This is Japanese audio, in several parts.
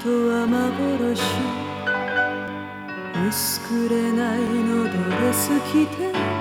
人は幻。薄くれないのドレス着て。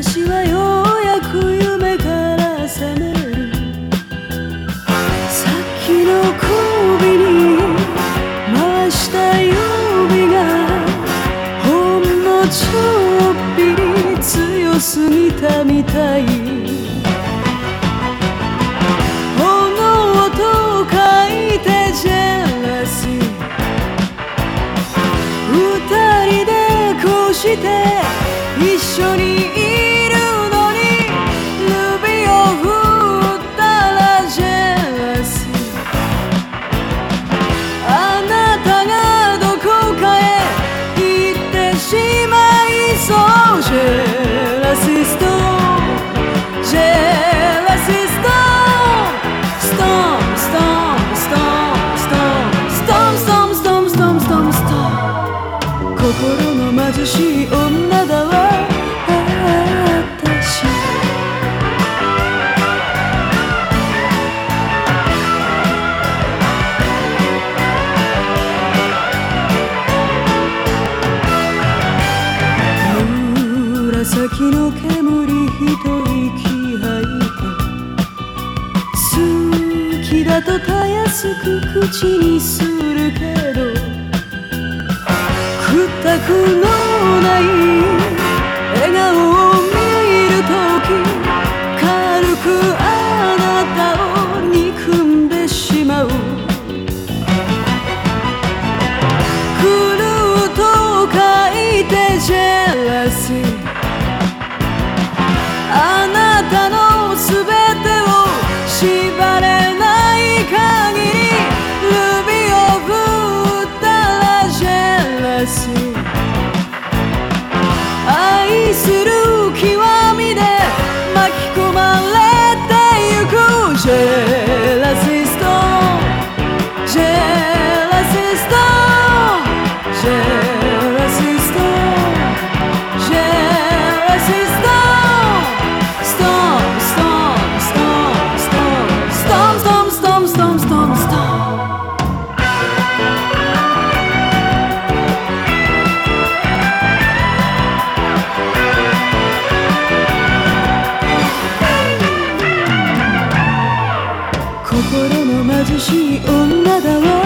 私はようやく夢から覚める。さっきの首に回した指がほんのちょっぴり強すぎたみたい。物音を書いてジェラシー。二人でこうして一緒にさとたやすく口にするけどくたくのない笑顔を見るとき軽くあなたを憎んでしまう。狂うと書いてジェラシー。あなたの心の貧しい女だわ。